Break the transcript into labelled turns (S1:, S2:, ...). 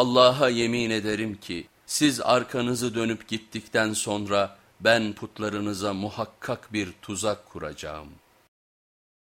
S1: Allah'a yemin ederim ki siz arkanızı dönüp gittikten sonra ben putlarınıza muhakkak bir tuzak kuracağım.''